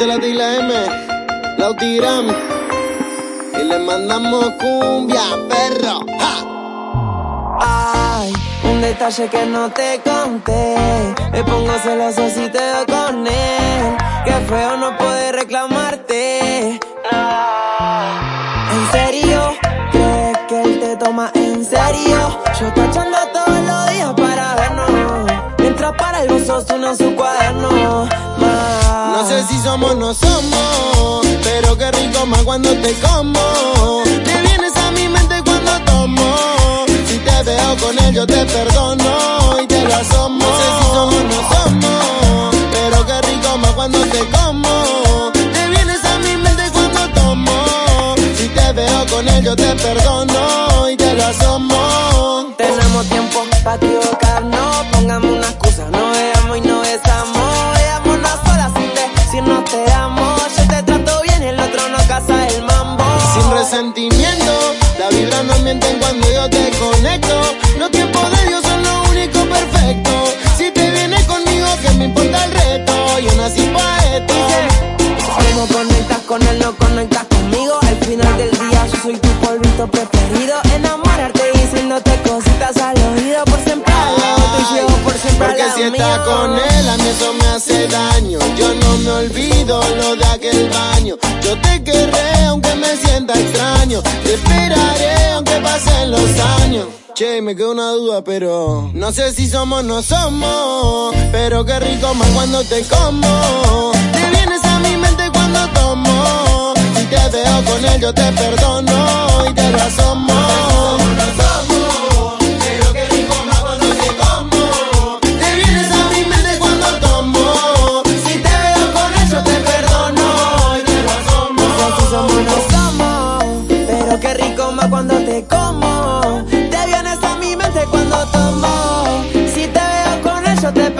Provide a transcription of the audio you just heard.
Escucha la T y la M, la tiram y le mandamos cumbia, perro. Ay, un detalle que no te conté. Me pongo celoso si te veo con él. Qué feo no poder reclamarte. En serio, crees que él te toma en serio. Yo tachando todos los días para vernos. Mientras para el gozo suena su cuaderno. Sé si somos o no somos, pero qué rico más cuando te como. Te vienes a mi mente cuando tomo. Si te veo con él, yo te perdono y te lo asomo. No sé si somos o no somos, pero qué rico más cuando te como. Te vienes a mi mente cuando tomo. Si te veo con él, yo te perdono y te lo asomo. Sin resentimiento, la vibra no mienten cuando yo te conecto. Los tiempos de Dios son lo único perfecto. Si te vienes conmigo, que me importa el reto. Yo nací pa' esto. Como conectas con él, no conectas conmigo. Al final del día, yo soy tu polvito preferido. Enamorarte diciéndote cositas al oído. Por siempre al lado tuyo, por siempre al Porque lado si estás con él, a mí eso me hace daño. Yo no me olvido lo de aquel baño. Yo te querré aunque me sienta extraño. Te esperaré aunque pasen los años. Che, me quedó una duda, pero no sé si somos o no somos. Pero qué rico más cuando te como. Te vienes a mi mente cuando tomo. Si te veo con él, yo te perdono como te vienes a mi mente cuando tomo. Si te veo con eso te